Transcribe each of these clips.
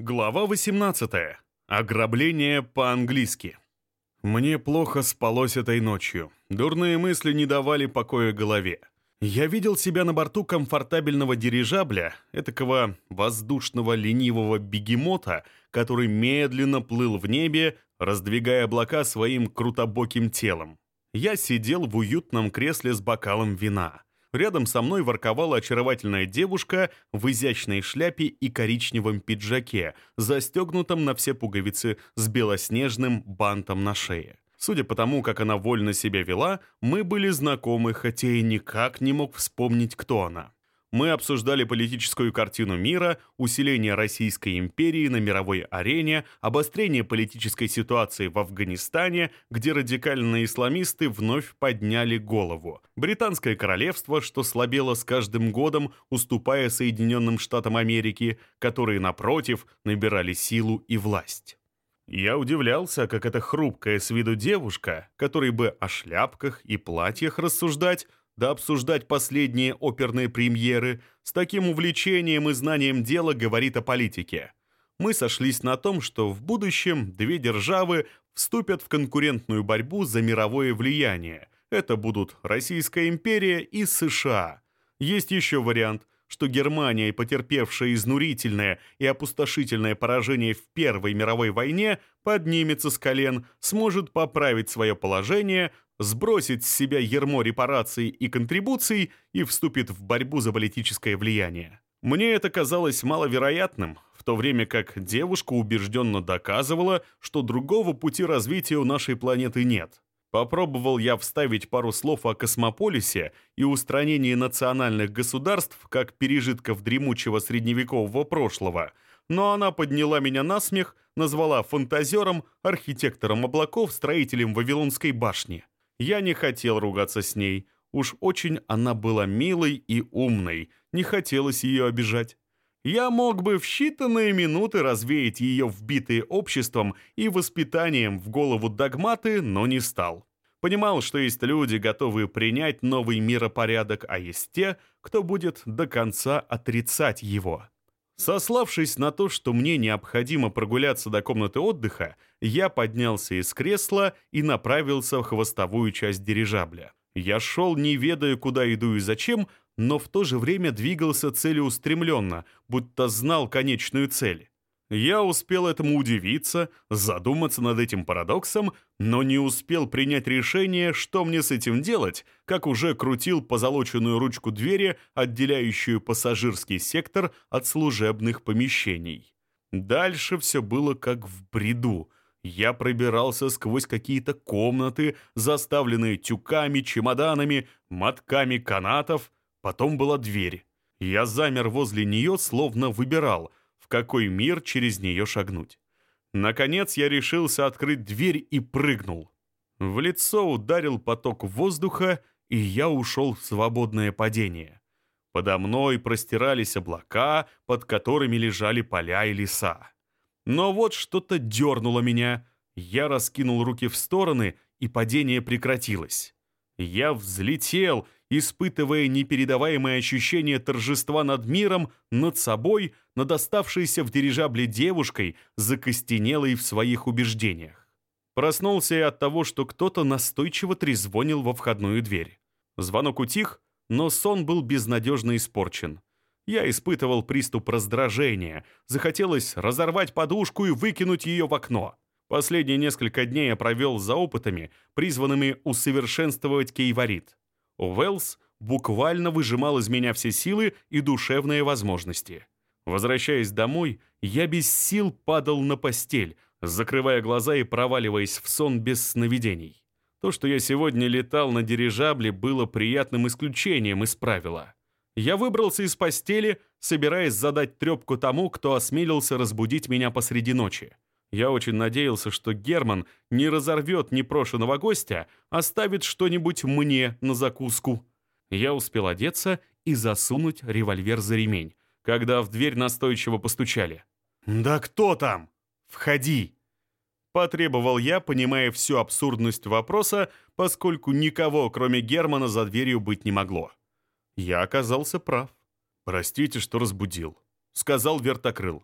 Глава 18. Ограбление по-английски. Мне плохо спалось этой ночью. Дурные мысли не давали покоя голове. Я видел себя на борту комфортабельного дирижабля, этакого воздушного ленивого бегемота, который медленно плыл в небе, раздвигая облака своим крутобоким телом. Я сидел в уютном кресле с бокалом вина. Рядом со мной ворковала очаровательная девушка в изящной шляпе и коричневом пиджаке, застегнутом на все пуговицы с белоснежным бантом на шее. Судя по тому, как она вольно себя вела, мы были знакомы, хотя и никак не мог вспомнить, кто она мы обсуждали политическую картину мира, усиление Российской империи на мировой арене, обострение политической ситуации в Афганистане, где радикальные исламисты вновь подняли голову. Британское королевство, что слабело с каждым годом, уступая Соединенным Штатам Америки, которые, напротив, набирали силу и власть. Я удивлялся, как эта хрупкая с виду девушка, которой бы о шляпках и платьях рассуждать, да обсуждать последние оперные премьеры, с таким увлечением и знанием дела говорит о политике. Мы сошлись на том, что в будущем две державы вступят в конкурентную борьбу за мировое влияние. Это будут Российская империя и США. Есть еще вариант – что Германия, потерпевшая изнурительное и опустошительное поражение в Первой мировой войне, поднимется с колен, сможет поправить свое положение, сбросит с себя ермо репараций и контрибуций и вступит в борьбу за политическое влияние. Мне это казалось маловероятным, в то время как девушка убежденно доказывала, что другого пути развития у нашей планеты нет. Попробовал я вставить пару слов о космополисе и устранении национальных государств как пережитков дремучего средневекового прошлого, но она подняла меня на смех, назвала фантазером, архитектором облаков, строителем Вавилонской башни. Я не хотел ругаться с ней. Уж очень она была милой и умной. Не хотелось ее обижать. Я мог бы в считанные минуты развеять ее вбитые обществом и воспитанием в голову догматы, но не стал. Понимал, что есть люди, готовые принять новый миропорядок, а есть те, кто будет до конца отрицать его. Сославшись на то, что мне необходимо прогуляться до комнаты отдыха, я поднялся из кресла и направился в хвостовую часть дирижабля. Я шел, не ведая, куда иду и зачем, но в то же время двигался целеустремленно, будто знал конечную цель. Я успел этому удивиться, задуматься над этим парадоксом, но не успел принять решение, что мне с этим делать, как уже крутил позолоченную ручку двери, отделяющую пассажирский сектор от служебных помещений. Дальше все было как в бреду. Я пробирался сквозь какие-то комнаты, заставленные тюками, чемоданами, мотками канатов. Потом была дверь. Я замер возле нее, словно выбирал — какой мир через нее шагнуть. Наконец я решился открыть дверь и прыгнул. В лицо ударил поток воздуха, и я ушел в свободное падение. Подо мной простирались облака, под которыми лежали поля и леса. Но вот что-то дернуло меня. Я раскинул руки в стороны, и падение прекратилось. Я взлетел, испытывая непередаваемое ощущение торжества над миром, над собой, над оставшейся в дирижабле девушкой, закостенелой в своих убеждениях. Проснулся я от того, что кто-то настойчиво трезвонил во входную дверь. Звонок утих, но сон был безнадежно испорчен. Я испытывал приступ раздражения, захотелось разорвать подушку и выкинуть ее в окно. Последние несколько дней я провел за опытами, призванными усовершенствовать кейварит. Уэллс буквально выжимал из меня все силы и душевные возможности. Возвращаясь домой, я без сил падал на постель, закрывая глаза и проваливаясь в сон без сновидений. То, что я сегодня летал на дирижабле, было приятным исключением из правила. Я выбрался из постели, собираясь задать трепку тому, кто осмелился разбудить меня посреди ночи. Я очень надеялся, что Герман не разорвет непрошенного гостя, оставит что-нибудь мне на закуску. Я успел одеться и засунуть револьвер за ремень, когда в дверь настойчиво постучали. «Да кто там? Входи!» Потребовал я, понимая всю абсурдность вопроса, поскольку никого, кроме Германа, за дверью быть не могло. Я оказался прав. «Простите, что разбудил», — сказал Вертокрыл.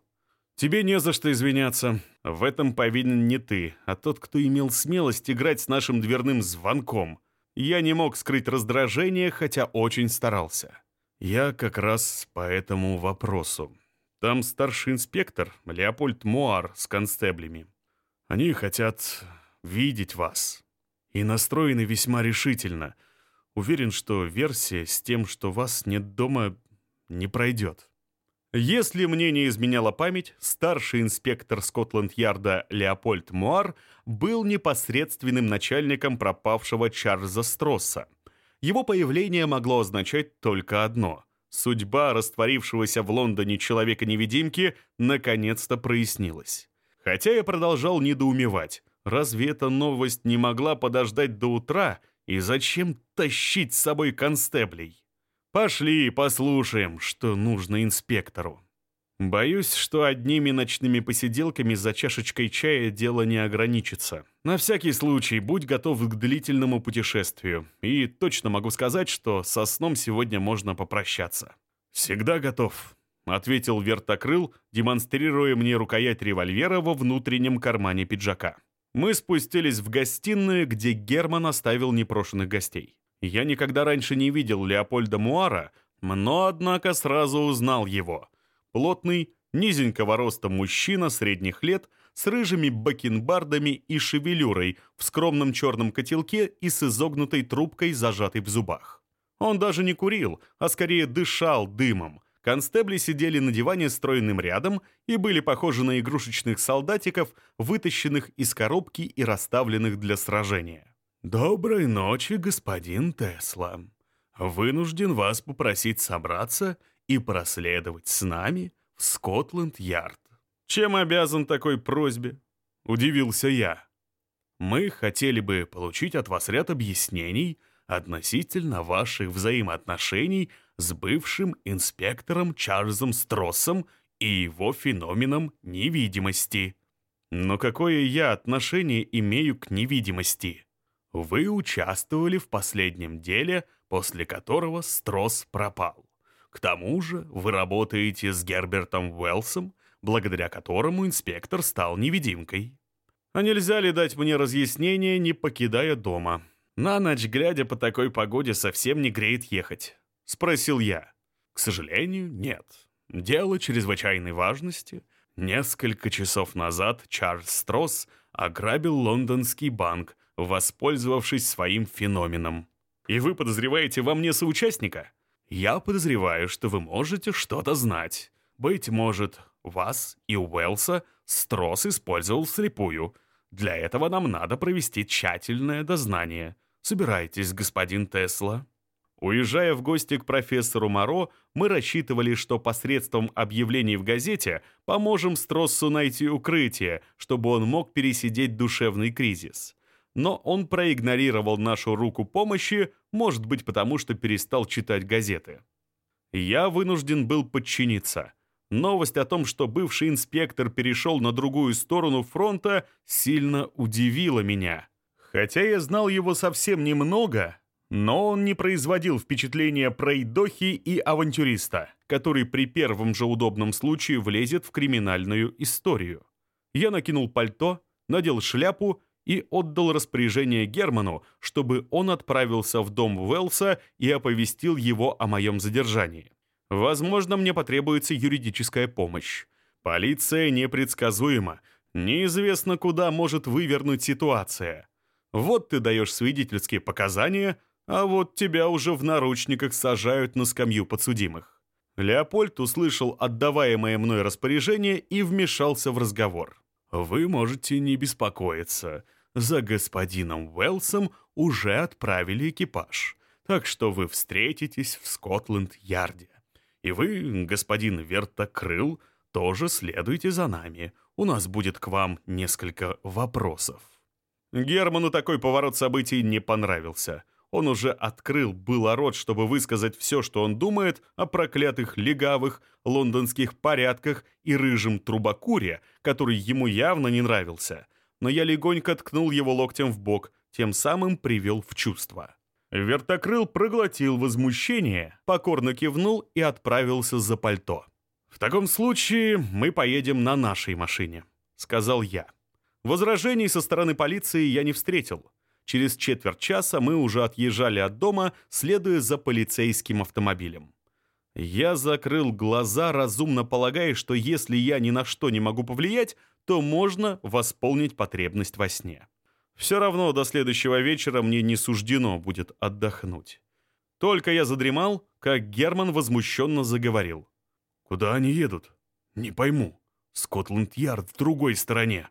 «Тебе не за что извиняться. В этом повинен не ты, а тот, кто имел смелость играть с нашим дверным звонком. Я не мог скрыть раздражение, хотя очень старался. Я как раз по этому вопросу. Там старший инспектор Леопольд Муар с констеблями. Они хотят видеть вас. И настроены весьма решительно. Уверен, что версия с тем, что вас нет дома, не пройдет. Если мне не изменяла память, старший инспектор Скотланд-Ярда Леопольд Муар был непосредственным начальником пропавшего Чарльза Стросса. Его появление могло означать только одно. Судьба растворившегося в Лондоне человека-невидимки наконец-то прояснилась. Хотя я продолжал недоумевать, разве эта новость не могла подождать до утра, и зачем тащить с собой констеблей? Пошли, послушаем, что нужно инспектору. Боюсь, что одними ночными посиделками за чашечкой чая дело не ограничится. На всякий случай будь готов к длительному путешествию. И точно могу сказать, что со сном сегодня можно попрощаться. «Всегда готов», — ответил вертокрыл, демонстрируя мне рукоять револьвера во внутреннем кармане пиджака. Мы спустились в гостиную, где Герман оставил непрошенных гостей. Я никогда раньше не видел Леопольда Муара, но, однако, сразу узнал его. Плотный, низенького роста мужчина средних лет с рыжими бакенбардами и шевелюрой в скромном черном котелке и с изогнутой трубкой, зажатой в зубах. Он даже не курил, а скорее дышал дымом. Констебли сидели на диване стройным рядом и были похожи на игрушечных солдатиков, вытащенных из коробки и расставленных для сражения. «Доброй ночи, господин Тесла. Вынужден вас попросить собраться и проследовать с нами в Скотланд-Ярд». «Чем обязан такой просьбе?» — удивился я. «Мы хотели бы получить от вас ряд объяснений относительно ваших взаимоотношений с бывшим инспектором Чарльзом Строссом и его феноменом невидимости». «Но какое я отношение имею к невидимости?» Вы участвовали в последнем деле, после которого Строс пропал. К тому же вы работаете с Гербертом Уэллсом, благодаря которому инспектор стал невидимкой. А нельзя ли дать мне разъяснение, не покидая дома? На ночь, глядя по такой погоде, совсем не греет ехать. Спросил я. К сожалению, нет. Дело чрезвычайной важности. Несколько часов назад Чарльз Стросс ограбил лондонский банк, воспользовавшись своим феноменом. И вы подозреваете во мне соучастника? Я подозреваю, что вы можете что-то знать. Быть может, вас и Уэлса Строс использовал слепую. Для этого нам надо провести тщательное дознание. Собирайтесь, господин Тесла. Уезжая в гости к профессору Моро, мы рассчитывали, что посредством объявлений в газете поможем Строссу найти укрытие, чтобы он мог пересидеть душевный кризис но он проигнорировал нашу руку помощи, может быть, потому что перестал читать газеты. Я вынужден был подчиниться. Новость о том, что бывший инспектор перешел на другую сторону фронта, сильно удивила меня. Хотя я знал его совсем немного, но он не производил впечатления пройдохи и авантюриста, который при первом же удобном случае влезет в криминальную историю. Я накинул пальто, надел шляпу и отдал распоряжение Герману, чтобы он отправился в дом Уэллса и оповестил его о моем задержании. Возможно, мне потребуется юридическая помощь. Полиция непредсказуема. Неизвестно, куда может вывернуть ситуация. Вот ты даешь свидетельские показания, а вот тебя уже в наручниках сажают на скамью подсудимых. Леопольд услышал отдаваемое мной распоряжение и вмешался в разговор. «Вы можете не беспокоиться за господином Уэлсом уже отправили экипаж, так что вы встретитесь в Скотланд-Ярде. И вы, господин Вертокрыл, тоже следуйте за нами. У нас будет к вам несколько вопросов». Герману такой поворот событий не понравился. Он уже открыл было рот, чтобы высказать все, что он думает о проклятых легавых лондонских порядках и рыжем трубокуре, который ему явно не нравился но я легонько ткнул его локтем в бок, тем самым привел в чувство. Вертокрыл проглотил возмущение, покорно кивнул и отправился за пальто. «В таком случае мы поедем на нашей машине», — сказал я. Возражений со стороны полиции я не встретил. Через четверть часа мы уже отъезжали от дома, следуя за полицейским автомобилем. Я закрыл глаза, разумно полагая, что если я ни на что не могу повлиять, то можно восполнить потребность во сне. Все равно до следующего вечера мне не суждено будет отдохнуть. Только я задремал, как Герман возмущенно заговорил. «Куда они едут?» «Не пойму. Скотланд-Ярд в другой стороне».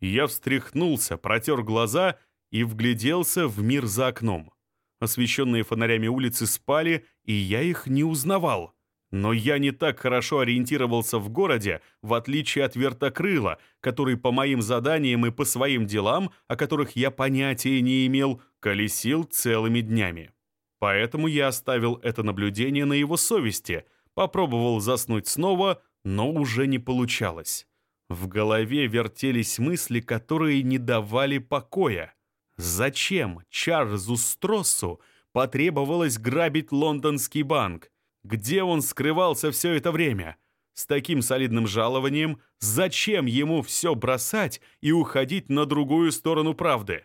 Я встряхнулся, протер глаза и вгляделся в мир за окном. Освещенные фонарями улицы спали, и я их не узнавал. Но я не так хорошо ориентировался в городе, в отличие от вертокрыла, который по моим заданиям и по своим делам, о которых я понятия не имел, колесил целыми днями. Поэтому я оставил это наблюдение на его совести, попробовал заснуть снова, но уже не получалось. В голове вертелись мысли, которые не давали покоя. Зачем Чарльзу Строссу потребовалось грабить лондонский банк? Где он скрывался все это время? С таким солидным жалованием зачем ему все бросать и уходить на другую сторону правды?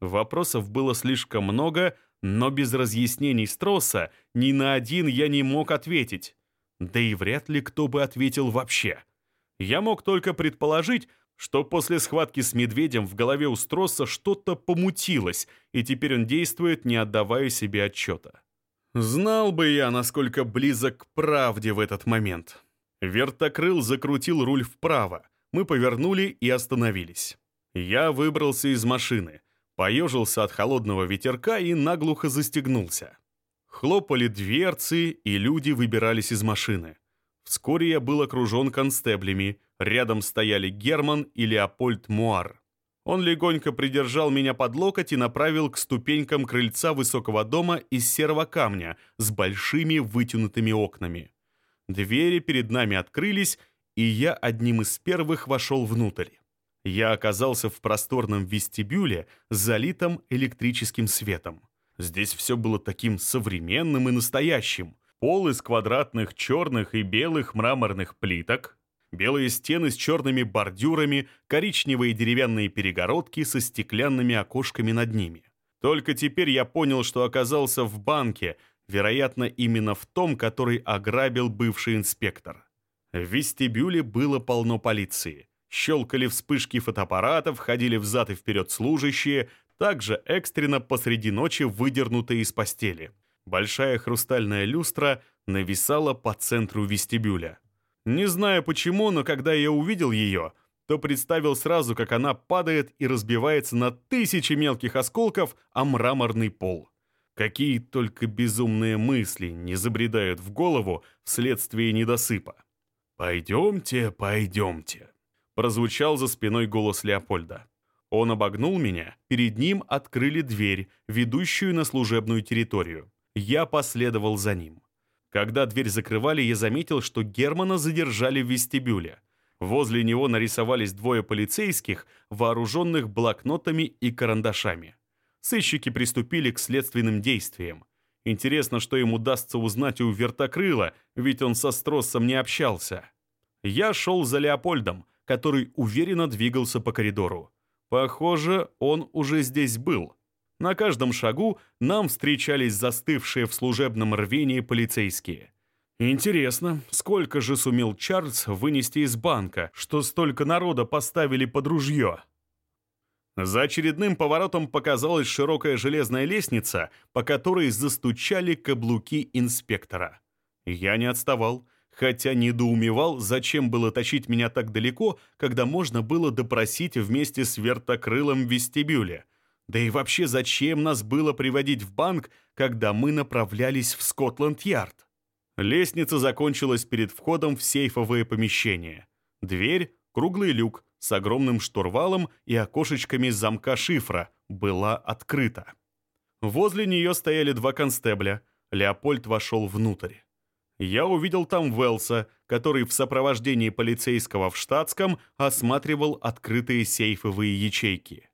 Вопросов было слишком много, но без разъяснений Стросса ни на один я не мог ответить. Да и вряд ли кто бы ответил вообще. Я мог только предположить, что после схватки с медведем в голове у Стросса что-то помутилось, и теперь он действует, не отдавая себе отчета. Знал бы я, насколько близок к правде в этот момент. Вертокрыл закрутил руль вправо. Мы повернули и остановились. Я выбрался из машины поежился от холодного ветерка и наглухо застегнулся. Хлопали дверцы, и люди выбирались из машины. Вскоре я был окружен констеблями, рядом стояли Герман и Леопольд Муар. Он легонько придержал меня под локоть и направил к ступенькам крыльца высокого дома из серого камня с большими вытянутыми окнами. Двери перед нами открылись, и я одним из первых вошел внутрь. Я оказался в просторном вестибюле, залитом электрическим светом. Здесь все было таким современным и настоящим. Пол из квадратных черных и белых мраморных плиток, белые стены с черными бордюрами, коричневые деревянные перегородки со стеклянными окошками над ними. Только теперь я понял, что оказался в банке, вероятно, именно в том, который ограбил бывший инспектор. В вестибюле было полно полиции. Щелкали вспышки фотоаппаратов, ходили взад и вперед служащие, также экстренно посреди ночи выдернутые из постели. Большая хрустальная люстра нависала по центру вестибюля. Не знаю почему, но когда я увидел ее, то представил сразу, как она падает и разбивается на тысячи мелких осколков о мраморный пол. Какие только безумные мысли не забредают в голову вследствие недосыпа. «Пойдемте, пойдемте», прозвучал за спиной голос Леопольда. Он обогнул меня, перед ним открыли дверь, ведущую на служебную территорию. Я последовал за ним. Когда дверь закрывали, я заметил, что Германа задержали в вестибюле. Возле него нарисовались двое полицейских, вооруженных блокнотами и карандашами. Сыщики приступили к следственным действиям. Интересно, что им удастся узнать у вертокрыла, ведь он со Строссом не общался. Я шел за Леопольдом, который уверенно двигался по коридору. Похоже, он уже здесь был. На каждом шагу нам встречались застывшие в служебном рвении полицейские. Интересно, сколько же сумел Чарльз вынести из банка, что столько народа поставили под ружье? За очередным поворотом показалась широкая железная лестница, по которой застучали каблуки инспектора. Я не отставал хотя недоумевал, зачем было тащить меня так далеко, когда можно было допросить вместе с вертокрылом в вестибюле. Да и вообще, зачем нас было приводить в банк, когда мы направлялись в Скотланд-Ярд? Лестница закончилась перед входом в сейфовое помещение. Дверь, круглый люк с огромным штурвалом и окошечками замка шифра была открыта. Возле нее стояли два констебля. Леопольд вошел внутрь я увидел там Велса, который в сопровождении полицейского в штатском осматривал открытые сейфовые ячейки.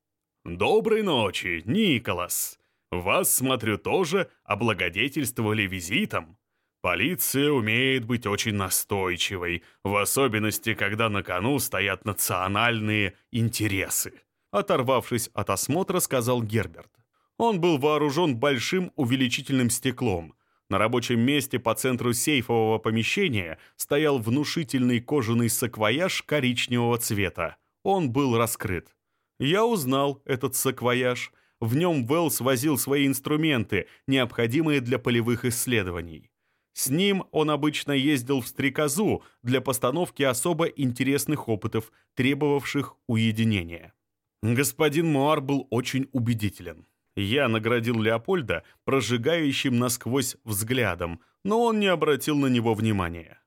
«Доброй ночи, Николас! Вас, смотрю, тоже облагодетельствовали визитом. Полиция умеет быть очень настойчивой, в особенности, когда на кону стоят национальные интересы. Оторвавшись от осмотра, сказал Герберт. Он был вооружен большим увеличительным стеклом. На рабочем месте по центру сейфового помещения стоял внушительный кожаный саквояж коричневого цвета. Он был раскрыт. Я узнал этот саквояж. В нем Веллс возил свои инструменты, необходимые для полевых исследований. С ним он обычно ездил в стрекозу для постановки особо интересных опытов, требовавших уединения. Господин Муар был очень убедителен. Я наградил Леопольда прожигающим насквозь взглядом, но он не обратил на него внимания.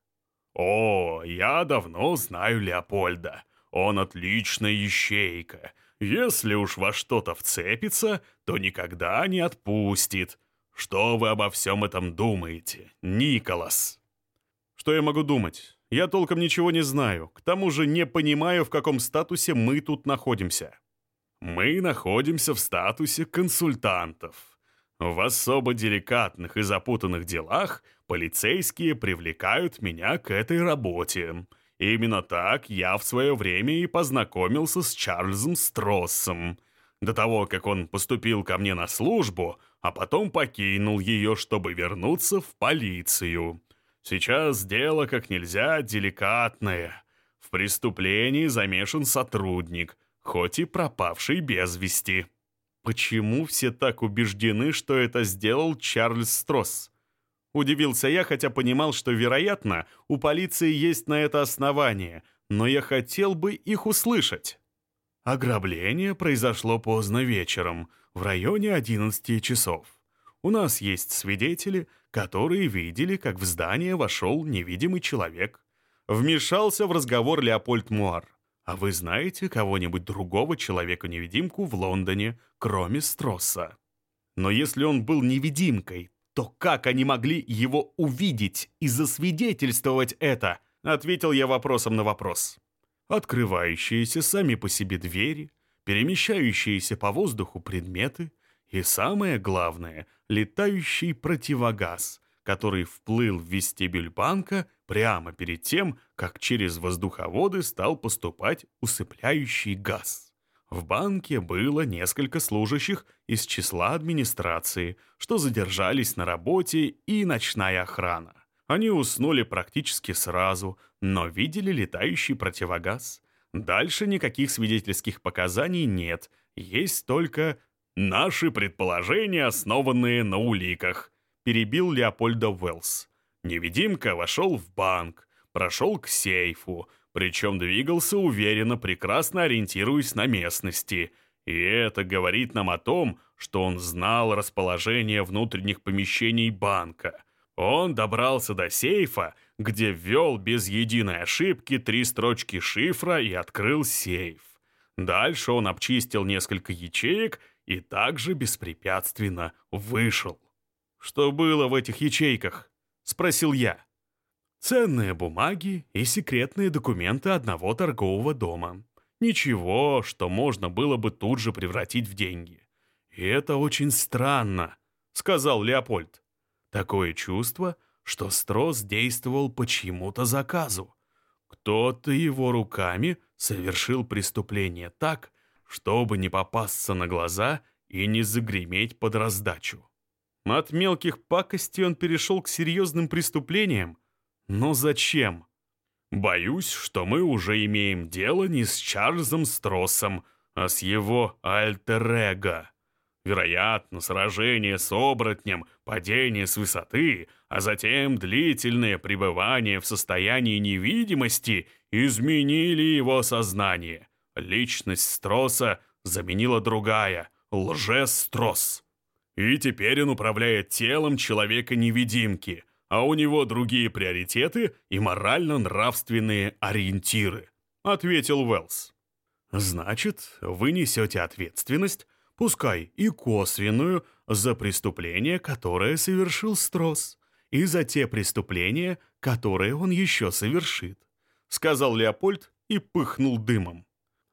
«О, я давно знаю Леопольда. Он отличная ищейка. Если уж во что-то вцепится, то никогда не отпустит. Что вы обо всем этом думаете, Николас?» «Что я могу думать? Я толком ничего не знаю. К тому же не понимаю, в каком статусе мы тут находимся». Мы находимся в статусе консультантов. В особо деликатных и запутанных делах полицейские привлекают меня к этой работе. Именно так я в свое время и познакомился с Чарльзом Строссом. До того, как он поступил ко мне на службу, а потом покинул ее, чтобы вернуться в полицию. Сейчас дело как нельзя деликатное. В преступлении замешан сотрудник, хоть и пропавший без вести. Почему все так убеждены, что это сделал Чарльз Стросс? Удивился я, хотя понимал, что, вероятно, у полиции есть на это основание, но я хотел бы их услышать. Ограбление произошло поздно вечером, в районе 11 часов. У нас есть свидетели, которые видели, как в здание вошел невидимый человек. Вмешался в разговор Леопольд Муар. А вы знаете кого-нибудь другого человека-невидимку в Лондоне, кроме Стросса? Но если он был невидимкой, то как они могли его увидеть и засвидетельствовать это? Ответил я вопросом на вопрос. Открывающиеся сами по себе двери, перемещающиеся по воздуху предметы и, самое главное, летающий противогаз, который вплыл в вестибюль банка прямо перед тем, как через воздуховоды стал поступать усыпляющий газ. В банке было несколько служащих из числа администрации, что задержались на работе и ночная охрана. Они уснули практически сразу, но видели летающий противогаз. Дальше никаких свидетельских показаний нет, есть только «наши предположения, основанные на уликах», перебил Леопольда Уэллс. Невидимка вошел в банк, прошел к сейфу, причем двигался уверенно, прекрасно ориентируясь на местности. И это говорит нам о том, что он знал расположение внутренних помещений банка. Он добрался до сейфа, где ввел без единой ошибки три строчки шифра и открыл сейф. Дальше он обчистил несколько ячеек и также беспрепятственно вышел. Что было в этих ячейках? — спросил я. «Ценные бумаги и секретные документы одного торгового дома. Ничего, что можно было бы тут же превратить в деньги. И это очень странно», — сказал Леопольд. «Такое чувство, что Строс действовал по чьему-то заказу. Кто-то его руками совершил преступление так, чтобы не попасться на глаза и не загреметь под раздачу. От мелких пакостей он перешел к серьезным преступлениям. Но зачем? Боюсь, что мы уже имеем дело не с Чарльзом Строссом, а с его альтер-эго. Вероятно, сражение с оборотнем, падение с высоты, а затем длительное пребывание в состоянии невидимости изменили его сознание. Личность Стросса заменила другая, лже-Стросс. И теперь он управляет телом человека-невидимки, а у него другие приоритеты и морально-нравственные ориентиры», — ответил Уэллс. «Значит, вы несете ответственность, пускай и косвенную, за преступление, которое совершил Строс, и за те преступления, которые он еще совершит», — сказал Леопольд и пыхнул дымом.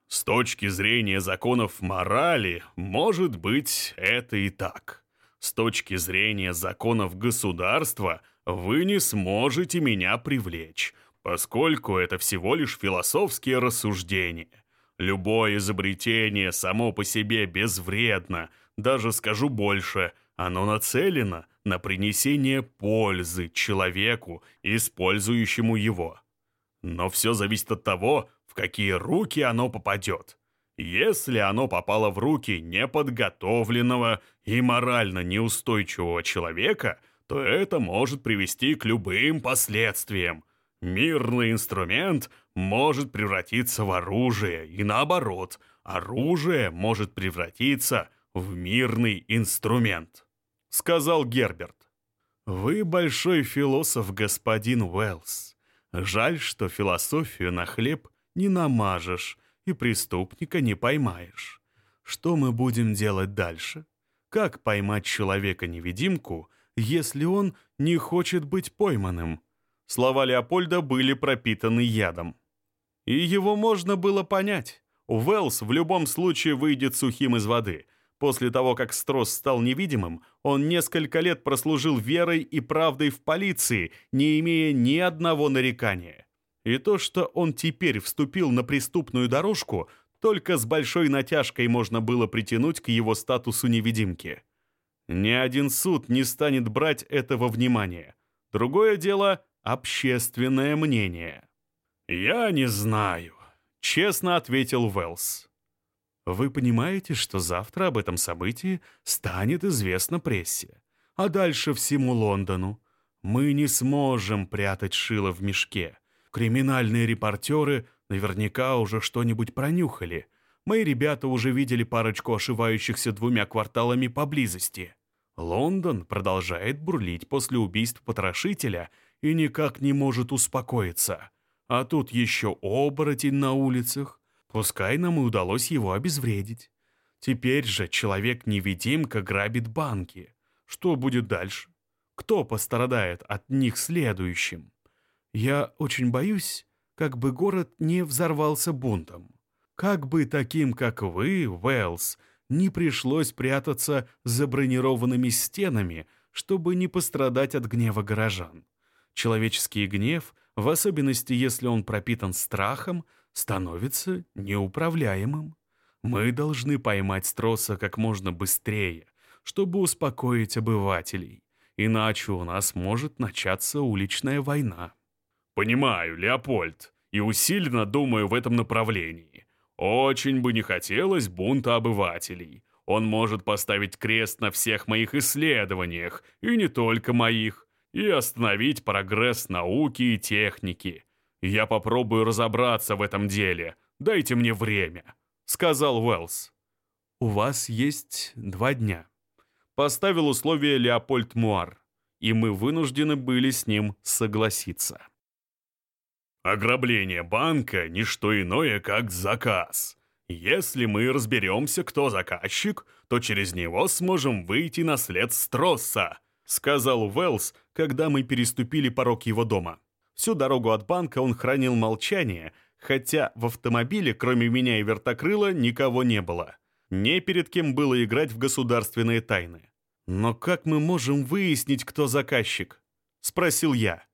С точки зрения законов морали, может быть, это и так. С точки зрения законов государства, вы не сможете меня привлечь, поскольку это всего лишь философские рассуждения. Любое изобретение само по себе безвредно, даже скажу больше, оно нацелено на принесение пользы человеку, использующему его. Но все зависит от того, в какие руки оно попадет. Если оно попало в руки неподготовленного и морально неустойчивого человека, то это может привести к любым последствиям. Мирный инструмент может превратиться в оружие, и наоборот, оружие может превратиться в мирный инструмент», — сказал Герберт. «Вы большой философ, господин Уэллс. Жаль, что философию на хлеб не намажешь и преступника не поймаешь. Что мы будем делать дальше? Как поймать человека-невидимку, если он не хочет быть пойманным?» Слова Леопольда были пропитаны ядом. И его можно было понять. Уэллс в любом случае выйдет сухим из воды. После того, как Стросс стал невидимым, он несколько лет прослужил верой и правдой в полиции, не имея ни одного нарекания. И то, что он теперь вступил на преступную дорожку, только с большой натяжкой можно было притянуть к его статусу невидимки. Ни один суд не станет брать этого внимания. Другое дело — общественное мнение. «Я не знаю», — честно ответил Уэллс. «Вы понимаете, что завтра об этом событии станет известно прессе, а дальше всему Лондону. Мы не сможем прятать шило в мешке. Криминальные репортеры наверняка уже что-нибудь пронюхали. Мои ребята уже видели парочку ошивающихся двумя кварталами поблизости. Лондон продолжает бурлить после убийств потрошителя и никак не может успокоиться». А тут еще оборотень на улицах. Пускай нам и удалось его обезвредить. Теперь же человек-невидимка грабит банки. Что будет дальше? Кто пострадает от них следующим? Я очень боюсь, как бы город не взорвался бунтом. Как бы таким, как вы, Уэллс, не пришлось прятаться за бронированными стенами, чтобы не пострадать от гнева горожан. Человеческий гнев в особенности если он пропитан страхом, становится неуправляемым. Мы должны поймать Строса как можно быстрее, чтобы успокоить обывателей, иначе у нас может начаться уличная война. Понимаю, Леопольд, и усиленно думаю в этом направлении. Очень бы не хотелось бунта обывателей. Он может поставить крест на всех моих исследованиях, и не только моих и остановить прогресс науки и техники. Я попробую разобраться в этом деле. Дайте мне время», — сказал Уэллс. «У вас есть два дня», — поставил условие Леопольд Муар, и мы вынуждены были с ним согласиться. «Ограбление банка — не что иное, как заказ. Если мы разберемся, кто заказчик, то через него сможем выйти на след Стросса», — сказал Уэллс, когда мы переступили порог его дома. Всю дорогу от банка он хранил молчание, хотя в автомобиле, кроме меня и вертокрыла, никого не было. Не перед кем было играть в государственные тайны. «Но как мы можем выяснить, кто заказчик?» — спросил я.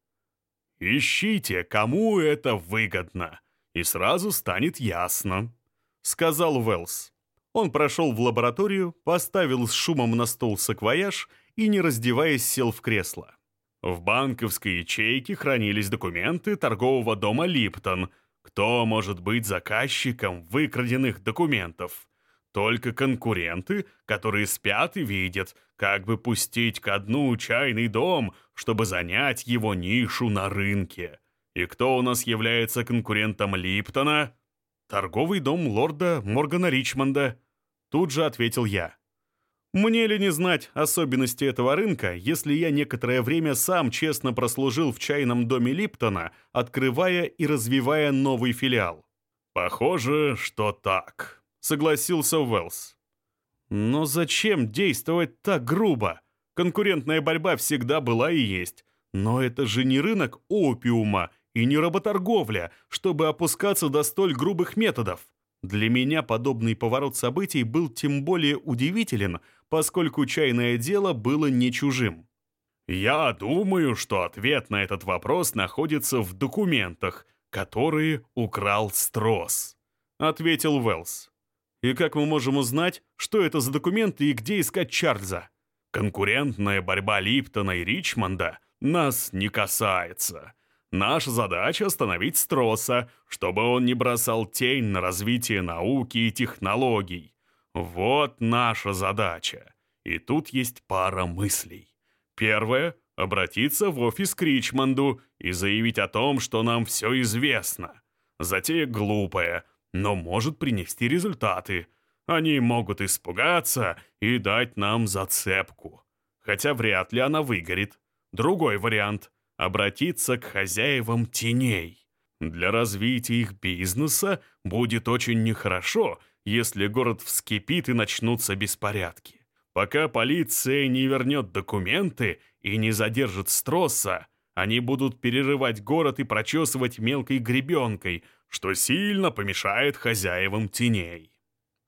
«Ищите, кому это выгодно, и сразу станет ясно», — сказал Уэллс. Он прошел в лабораторию, поставил с шумом на стол саквояж и, не раздеваясь, сел в кресло. В банковской ячейке хранились документы торгового дома «Липтон». Кто может быть заказчиком выкраденных документов? Только конкуренты, которые спят и видят, как бы пустить ко дну чайный дом, чтобы занять его нишу на рынке. И кто у нас является конкурентом Липтона? Торговый дом лорда Моргана Ричмонда. Тут же ответил я. Мне ли не знать особенности этого рынка, если я некоторое время сам честно прослужил в чайном доме Липтона, открывая и развивая новый филиал? Похоже, что так, согласился Уэллс. Но зачем действовать так грубо? Конкурентная борьба всегда была и есть. Но это же не рынок опиума и не работорговля, чтобы опускаться до столь грубых методов. Для меня подобный поворот событий был тем более удивителен, поскольку чайное дело было не чужим. Я думаю, что ответ на этот вопрос находится в документах, которые украл Строс, ответил Уэллс. И как мы можем узнать, что это за документы и где искать Чарльза? Конкурентная борьба Липтона и Ричмонда нас не касается. Наша задача — остановить Строса, чтобы он не бросал тень на развитие науки и технологий. Вот наша задача. И тут есть пара мыслей. Первое — обратиться в офис к Ричмонду и заявить о том, что нам все известно. Затея глупая, но может принести результаты. Они могут испугаться и дать нам зацепку. Хотя вряд ли она выгорит. Другой вариант — обратиться к хозяевам теней. Для развития их бизнеса будет очень нехорошо, если город вскипит и начнутся беспорядки. Пока полиция не вернет документы и не задержит Стросса, они будут перерывать город и прочесывать мелкой гребенкой, что сильно помешает хозяевам теней.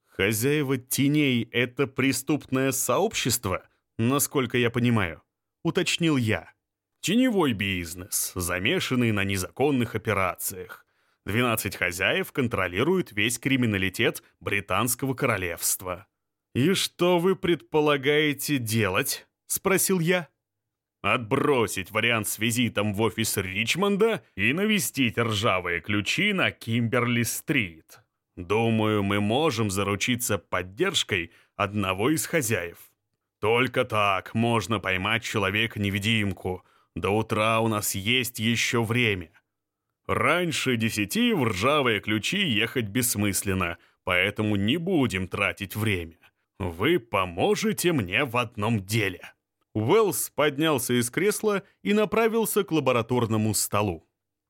Хозяева теней — это преступное сообщество, насколько я понимаю уточнил я. Теневой бизнес, замешанный на незаконных операциях. 12 хозяев контролируют весь криминалитет британского королевства. «И что вы предполагаете делать?» — спросил я. «Отбросить вариант с визитом в офис Ричмонда и навестить ржавые ключи на Кимберли-стрит. Думаю, мы можем заручиться поддержкой одного из хозяев. Только так можно поймать человека-невидимку. До утра у нас есть еще время. Раньше десяти в ржавые ключи ехать бессмысленно, поэтому не будем тратить время. Вы поможете мне в одном деле». Уэллс поднялся из кресла и направился к лабораторному столу.